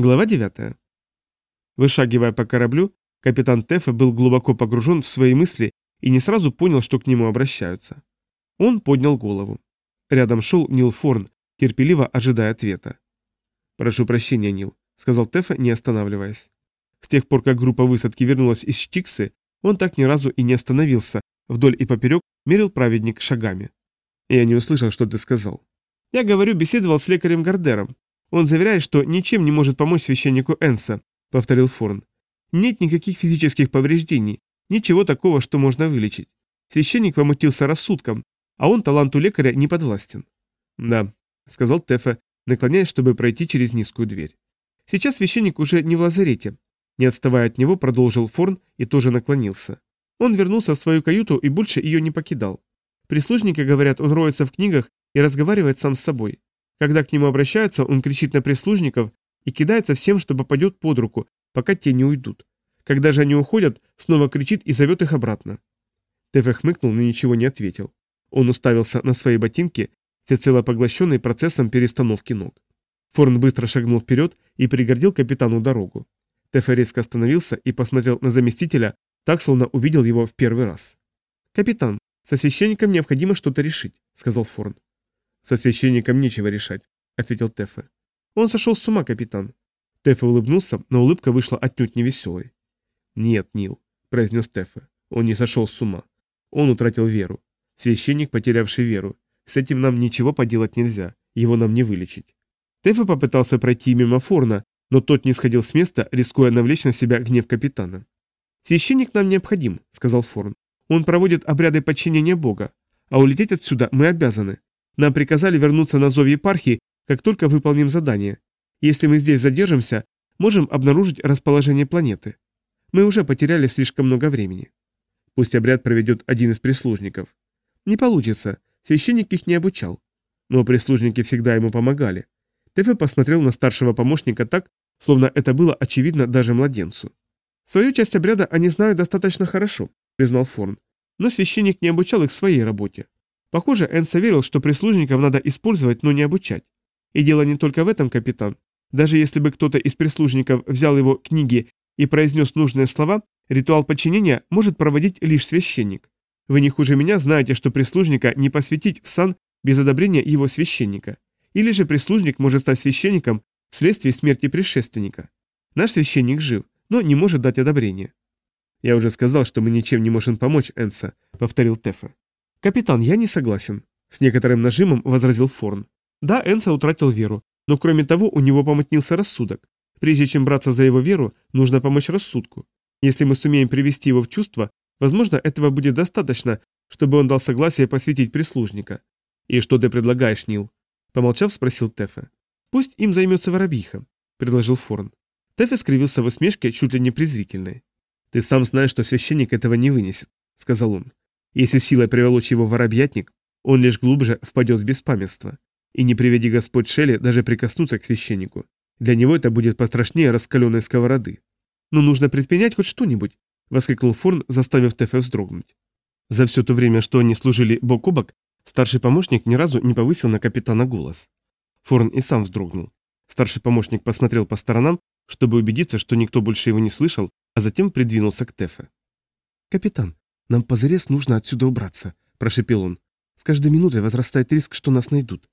Глава 9. Вышагивая по кораблю, капитан Тефа был глубоко погружен в свои мысли и не сразу понял, что к нему обращаются. Он поднял голову. Рядом шел Нил Форн, терпеливо ожидая ответа. «Прошу прощения, Нил», — сказал Тефа, не останавливаясь. С тех пор, как группа высадки вернулась из Штиксы, он так ни разу и не остановился, вдоль и поперек мерил праведник шагами. «Я не услышал, что ты сказал». «Я говорю, беседовал с лекарем Гардером. Он заверяет, что ничем не может помочь священнику Энса, повторил Форн. Нет никаких физических повреждений, ничего такого, что можно вылечить. Священник помутился рассудком, а он таланту лекаря не подвластен. Да, сказал Тефа, наклоняясь, чтобы пройти через низкую дверь. Сейчас священник уже не в лазарете. Не отставая от него, продолжил Форн и тоже наклонился. Он вернулся в свою каюту и больше ее не покидал. Прислужники говорят, он роется в книгах и разговаривает сам с собой. Когда к нему обращаются, он кричит на прислужников и кидается всем, что попадет под руку, пока те не уйдут. Когда же они уходят, снова кричит и зовет их обратно. Тефе хмыкнул, но ничего не ответил. Он уставился на свои ботинки, всецело поглощенный процессом перестановки ног. Форн быстро шагнул вперед и пригордил капитану дорогу. ТФ резко остановился и посмотрел на заместителя, так словно увидел его в первый раз. «Капитан, со священником необходимо что-то решить», — сказал Форн. «Со священником нечего решать», — ответил Тефе. «Он сошел с ума, капитан». Тефе улыбнулся, но улыбка вышла отнюдь невеселой. «Нет, Нил», — произнес Тефе, — «он не сошел с ума. Он утратил веру. Священник, потерявший веру. С этим нам ничего поделать нельзя, его нам не вылечить». Тефе попытался пройти мимо Форна, но тот не сходил с места, рискуя навлечь на себя гнев капитана. «Священник нам необходим», — сказал Форн. «Он проводит обряды подчинения Бога, а улететь отсюда мы обязаны. Нам приказали вернуться на зов епархии, как только выполним задание. Если мы здесь задержимся, можем обнаружить расположение планеты. Мы уже потеряли слишком много времени. Пусть обряд проведет один из прислужников. Не получится, священник их не обучал. Но прислужники всегда ему помогали. ТВ посмотрел на старшего помощника так, словно это было очевидно даже младенцу. «Свою часть обряда они знают достаточно хорошо», — признал Форн. «Но священник не обучал их своей работе. Похоже, Энса верил, что прислужников надо использовать, но не обучать. И дело не только в этом, капитан. Даже если бы кто-то из прислужников взял его книги и произнес нужные слова, ритуал подчинения может проводить лишь священник. Вы не хуже меня знаете, что прислужника не посвятить в сан без одобрения его священника. Или же прислужник может стать священником вследствие смерти предшественника. Наш священник жив, но не может дать одобрение. «Я уже сказал, что мы ничем не можем помочь, Энса», — повторил Тефа. «Капитан, я не согласен», — с некоторым нажимом возразил Форн. Да, Энса утратил веру, но кроме того у него помутнился рассудок. Прежде чем браться за его веру, нужно помочь рассудку. Если мы сумеем привести его в чувство, возможно, этого будет достаточно, чтобы он дал согласие посвятить прислужника. «И что ты предлагаешь, Нил?» Помолчав, спросил Тефе. «Пусть им займется воробьиха», — предложил Форн. Тефе скривился в усмешке, чуть ли не презрительной. «Ты сам знаешь, что священник этого не вынесет», — сказал он. Если сила приволочь его воробьятник, он лишь глубже впадет в беспамятство. И не приведи Господь Шелли даже прикоснуться к священнику. Для него это будет пострашнее раскаленной сковороды. Но нужно предпринять хоть что-нибудь, воскликнул Форн, заставив Тефе вздрогнуть. За все то время, что они служили бок о бок, старший помощник ни разу не повысил на капитана голос. Форн и сам вздрогнул. Старший помощник посмотрел по сторонам, чтобы убедиться, что никто больше его не слышал, а затем придвинулся к Тефе. «Капитан, нам позарез нужно отсюда убраться», – прошипел он. «С каждой минутой возрастает риск, что нас найдут.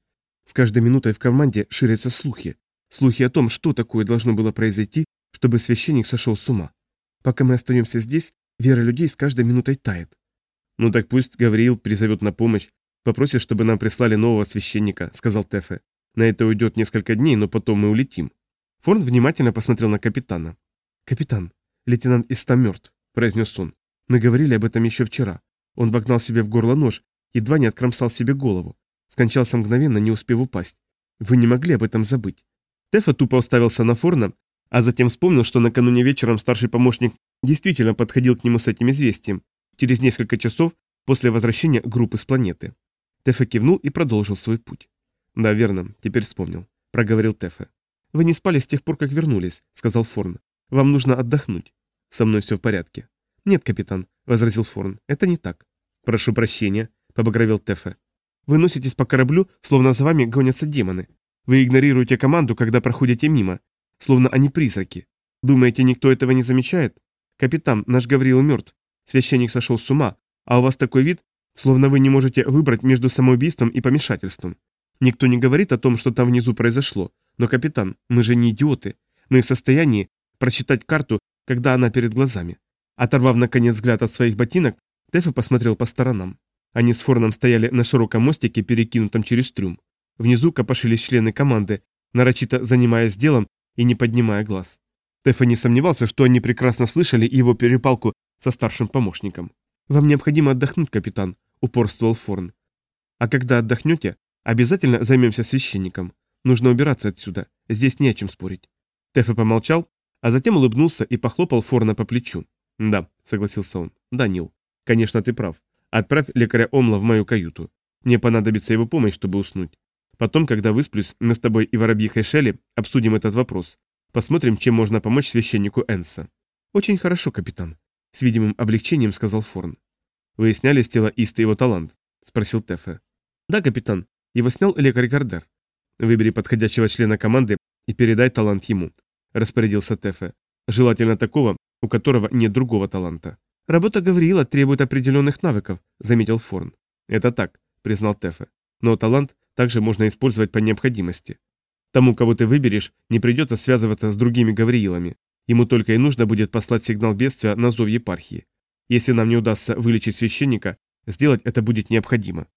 С каждой минутой в команде ширятся слухи. Слухи о том, что такое должно было произойти, чтобы священник сошел с ума. Пока мы остаемся здесь, вера людей с каждой минутой тает». «Ну так пусть Гавриил призовет на помощь, попросит, чтобы нам прислали нового священника», – сказал Тефе. «На это уйдет несколько дней, но потом мы улетим». Форн внимательно посмотрел на капитана. «Капитан, лейтенант Иста мертв», – произнес он. Мы говорили об этом еще вчера. Он вогнал себе в горло нож, едва не откромсал себе голову. Скончался мгновенно, не успев упасть. Вы не могли об этом забыть. Тефа тупо уставился на Форна, а затем вспомнил, что накануне вечером старший помощник действительно подходил к нему с этим известием, через несколько часов после возвращения группы с планеты. Тефа кивнул и продолжил свой путь. «Да, верно, теперь вспомнил», — проговорил Тефа. «Вы не спали с тех пор, как вернулись», — сказал Форн. «Вам нужно отдохнуть. Со мной все в порядке». «Нет, капитан», — возразил Форн, — «это не так». «Прошу прощения», — побагровил Тефе. «Вы носитесь по кораблю, словно за вами гонятся демоны. Вы игнорируете команду, когда проходите мимо, словно они призраки. Думаете, никто этого не замечает? Капитан, наш Гавриил мертв. Священник сошел с ума, а у вас такой вид, словно вы не можете выбрать между самоубийством и помешательством. Никто не говорит о том, что там внизу произошло. Но, капитан, мы же не идиоты. Мы в состоянии прочитать карту, когда она перед глазами. Оторвав, наконец, взгляд от своих ботинок, Тэфи посмотрел по сторонам. Они с Форном стояли на широком мостике, перекинутом через трюм. Внизу копошились члены команды, нарочито занимаясь делом и не поднимая глаз. Тэфи не сомневался, что они прекрасно слышали его перепалку со старшим помощником. «Вам необходимо отдохнуть, капитан», — упорствовал Форн. «А когда отдохнете, обязательно займемся священником. Нужно убираться отсюда, здесь не о чем спорить». Тэфи помолчал, а затем улыбнулся и похлопал Форна по плечу. Да, согласился он. Данил, конечно, ты прав. Отправь лекаря Омла в мою каюту. Мне понадобится его помощь, чтобы уснуть. Потом, когда высплюсь, мы с тобой и Воробьи Шелли обсудим этот вопрос. Посмотрим, чем можно помочь священнику Энса. Очень хорошо, капитан. С видимым облегчением сказал Форн. Вы сняли с тела Иста его талант? Спросил Тефе. Да, капитан. Его снял лекарь Гардер. Выбери подходящего члена команды и передай талант ему. Распорядился Тефе. Желательно такого, у которого нет другого таланта. Работа Гавриила требует определенных навыков, заметил Форн. Это так, признал Тефе. Но талант также можно использовать по необходимости. Тому, кого ты выберешь, не придется связываться с другими Гавриилами. Ему только и нужно будет послать сигнал бедствия на зов епархии. Если нам не удастся вылечить священника, сделать это будет необходимо.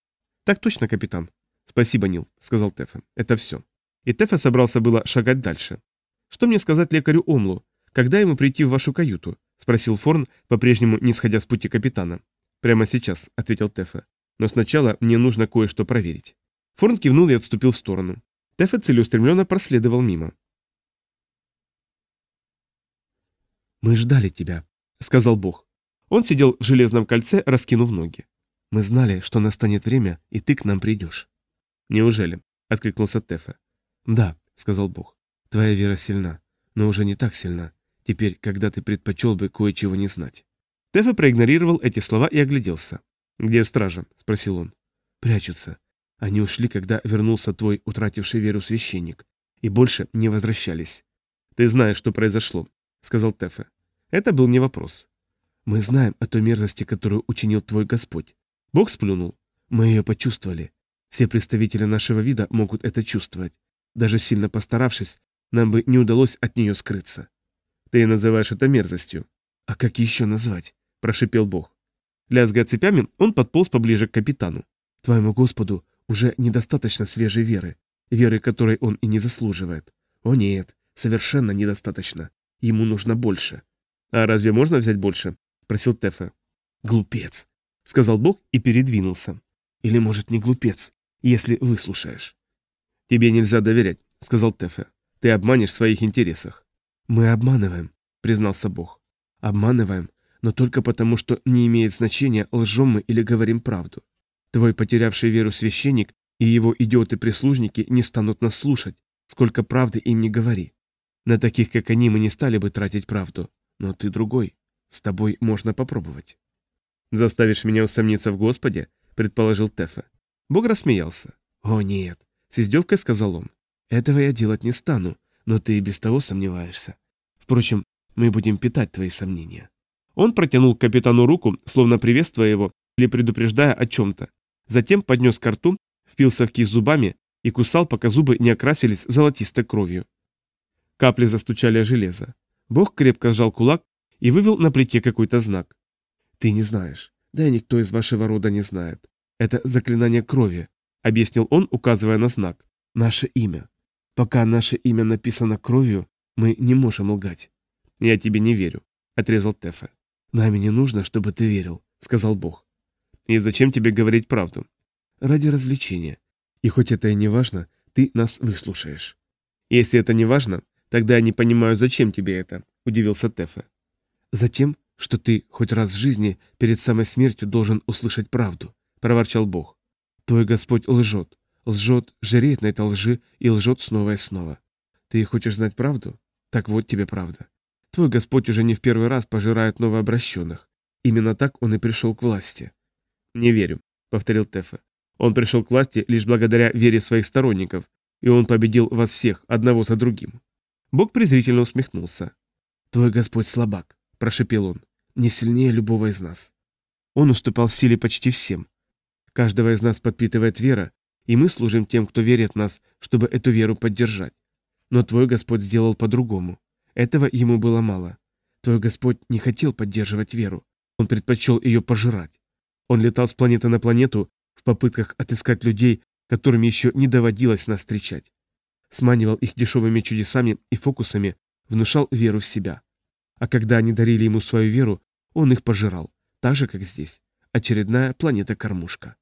Так точно, капитан. Спасибо, Нил, сказал Тефе. Это все. И Тефе собрался было шагать дальше. Что мне сказать лекарю Омлу? «Когда ему прийти в вашу каюту?» – спросил Форн, по-прежнему не сходя с пути капитана. «Прямо сейчас», – ответил Тефа. «Но сначала мне нужно кое-что проверить». Форн кивнул и отступил в сторону. Тефа целеустремленно проследовал мимо. «Мы ждали тебя», — сказал Бог. Он сидел в железном кольце, раскинув ноги. «Мы знали, что настанет время, и ты к нам придешь». «Неужели?» — откликнулся Тефа. «Да», — сказал Бог. «Твоя вера сильна, но уже не так сильна. Теперь, когда ты предпочел бы кое-чего не знать. Тэфа проигнорировал эти слова и огляделся. «Где стража?» — спросил он. «Прячутся. Они ушли, когда вернулся твой утративший веру священник, и больше не возвращались». «Ты знаешь, что произошло», — сказал Тэфе. Это был не вопрос. «Мы знаем о той мерзости, которую учинил твой Господь. Бог сплюнул. Мы ее почувствовали. Все представители нашего вида могут это чувствовать. Даже сильно постаравшись, нам бы не удалось от нее скрыться. Ты называешь это мерзостью. А как еще назвать? Прошипел Бог. Лязгая цепями, он подполз поближе к капитану. Твоему Господу уже недостаточно свежей веры, веры которой он и не заслуживает. О нет, совершенно недостаточно. Ему нужно больше. А разве можно взять больше? Просил Тефе. Глупец, сказал Бог и передвинулся. Или, может, не глупец, если выслушаешь. Тебе нельзя доверять, сказал Тефе. Ты обманешь в своих интересах. Мы обманываем, признался Бог. Обманываем, но только потому, что не имеет значения, лжем мы или говорим правду. Твой потерявший веру священник и его идиоты-прислужники не станут нас слушать, сколько правды им не говори. На таких, как они, мы не стали бы тратить правду, но ты другой. С тобой можно попробовать. «Заставишь меня усомниться в Господе?» – предположил Тефа. Бог рассмеялся. «О нет!» – с издевкой сказал он. «Этого я делать не стану, но ты и без того сомневаешься. Впрочем, мы будем питать твои сомнения». Он протянул капитану руку, словно приветствуя его или предупреждая о чем-то. Затем поднес ко рту, впился в кисть зубами и кусал, пока зубы не окрасились золотистой кровью. Капли застучали о железо. Бог крепко сжал кулак и вывел на плите какой-то знак. «Ты не знаешь. Да и никто из вашего рода не знает. Это заклинание крови», — объяснил он, указывая на знак. «Наше имя. Пока наше имя написано кровью, мы не можем лгать. Я тебе не верю, отрезал Тефа. Нами не нужно, чтобы ты верил, сказал Бог. И зачем тебе говорить правду? Ради развлечения. И хоть это и не важно, ты нас выслушаешь. Если это не важно, тогда я не понимаю, зачем тебе это, удивился Тефа. Затем, что ты хоть раз в жизни перед самой смертью должен услышать правду, проворчал Бог. Твой Господь лжет лжет, жиреет на этой лжи и лжет снова и снова. Ты хочешь знать правду? Так вот тебе правда. Твой Господь уже не в первый раз пожирает новообращенных. Именно так он и пришел к власти. «Не верю», — повторил Тефе. «Он пришел к власти лишь благодаря вере своих сторонников, и он победил вас всех, одного за другим». Бог презрительно усмехнулся. «Твой Господь слабак», — прошепел он, — «не сильнее любого из нас». Он уступал силе почти всем. Каждого из нас подпитывает вера, и мы служим тем, кто верит в нас, чтобы эту веру поддержать. Но твой Господь сделал по-другому. Этого ему было мало. Твой Господь не хотел поддерживать веру. Он предпочел ее пожирать. Он летал с планеты на планету в попытках отыскать людей, которым еще не доводилось нас встречать. Сманивал их дешевыми чудесами и фокусами, внушал веру в себя. А когда они дарили ему свою веру, он их пожирал, так же, как здесь. Очередная планета-кормушка.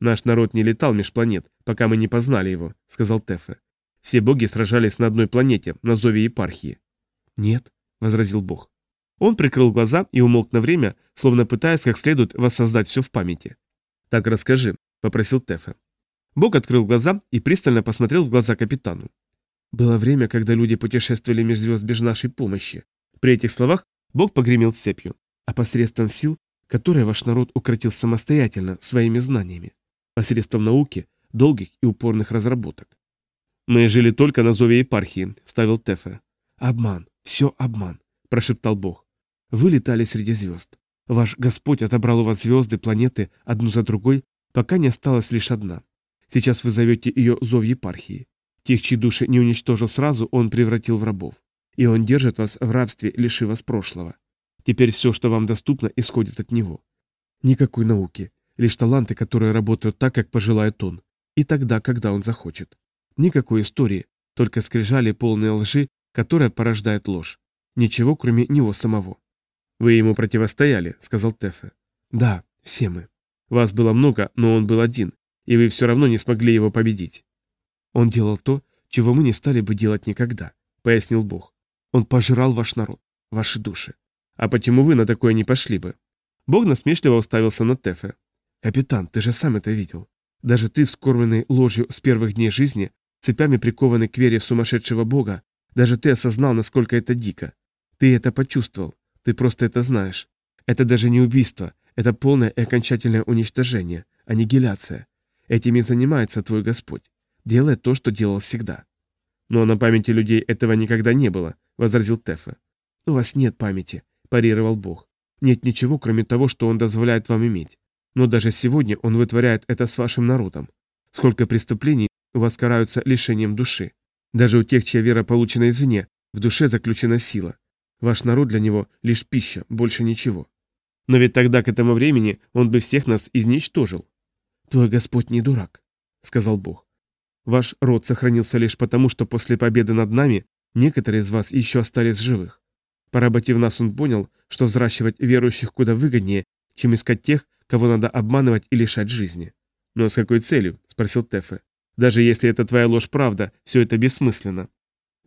«Наш народ не летал меж планет, пока мы не познали его», — сказал Тефе. «Все боги сражались на одной планете, на зове епархии». «Нет», — возразил бог. Он прикрыл глаза и умолк на время, словно пытаясь как следует воссоздать все в памяти. «Так расскажи», — попросил Тефе. Бог открыл глаза и пристально посмотрел в глаза капитану. «Было время, когда люди путешествовали меж звезд без нашей помощи». При этих словах Бог погремел цепью, а посредством сил, которые ваш народ укротил самостоятельно своими знаниями посредством науки, долгих и упорных разработок. «Мы жили только на зове епархии», — Ставил Тефе. «Обман, все обман», — прошептал Бог. «Вы летали среди звезд. Ваш Господь отобрал у вас звезды, планеты, одну за другой, пока не осталась лишь одна. Сейчас вы зовете ее зов епархии. Тех, чьи души не уничтожил сразу, он превратил в рабов. И он держит вас в рабстве, лишив вас прошлого. Теперь все, что вам доступно, исходит от него. Никакой науки, лишь таланты, которые работают так, как пожелает он, и тогда, когда он захочет. Никакой истории, только скрижали полные лжи, которая порождает ложь. Ничего, кроме него самого. «Вы ему противостояли», — сказал Тефе. «Да, все мы. Вас было много, но он был один, и вы все равно не смогли его победить». «Он делал то, чего мы не стали бы делать никогда», — пояснил Бог. «Он пожирал ваш народ, ваши души. А почему вы на такое не пошли бы?» Бог насмешливо уставился на Тефе. «Капитан, ты же сам это видел. Даже ты, скормленный ложью с первых дней жизни, цепями прикованный к вере сумасшедшего бога, даже ты осознал, насколько это дико. Ты это почувствовал. Ты просто это знаешь. Это даже не убийство. Это полное и окончательное уничтожение, аннигиляция. Этим и занимается твой Господь. Делай то, что делал всегда». «Но на памяти людей этого никогда не было», — возразил Тефа. «У вас нет памяти», — парировал Бог. «Нет ничего, кроме того, что он дозволяет вам иметь. Но даже сегодня он вытворяет это с вашим народом. Сколько преступлений у вас караются лишением души. Даже у тех, чья вера получена извне, в душе заключена сила. Ваш народ для него лишь пища, больше ничего. Но ведь тогда к этому времени он бы всех нас изничтожил. Твой Господь не дурак, сказал Бог. Ваш род сохранился лишь потому, что после победы над нами некоторые из вас еще остались живых. Поработив нас, он понял, что взращивать верующих куда выгоднее, чем искать тех, кого надо обманывать и лишать жизни. Но с какой целью? Спросил Тефе. Даже если это твоя ложь правда, все это бессмысленно.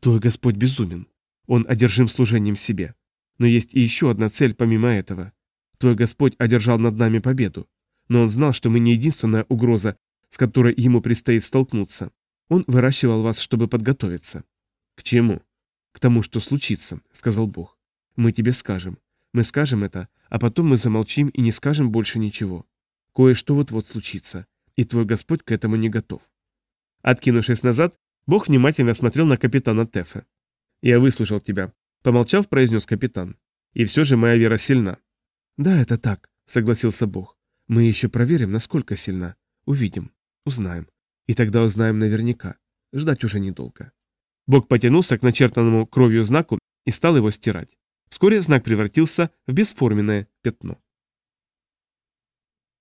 Твой Господь безумен. Он одержим служением себе. Но есть и еще одна цель помимо этого. Твой Господь одержал над нами победу. Но он знал, что мы не единственная угроза, с которой ему предстоит столкнуться. Он выращивал вас, чтобы подготовиться. К чему? К тому, что случится, сказал Бог. Мы тебе скажем. Мы скажем это, а потом мы замолчим и не скажем больше ничего. Кое-что вот-вот случится, и твой Господь к этому не готов». Откинувшись назад, Бог внимательно смотрел на капитана Тефа. «Я выслушал тебя», — помолчав, произнес капитан. «И все же моя вера сильна». «Да, это так», — согласился Бог. «Мы еще проверим, насколько сильна. Увидим, узнаем. И тогда узнаем наверняка. Ждать уже недолго». Бог потянулся к начертанному кровью знаку и стал его стирать. Вскоре знак превратился в бесформенное пятно.